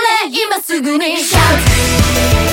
ね今すぐにシャウト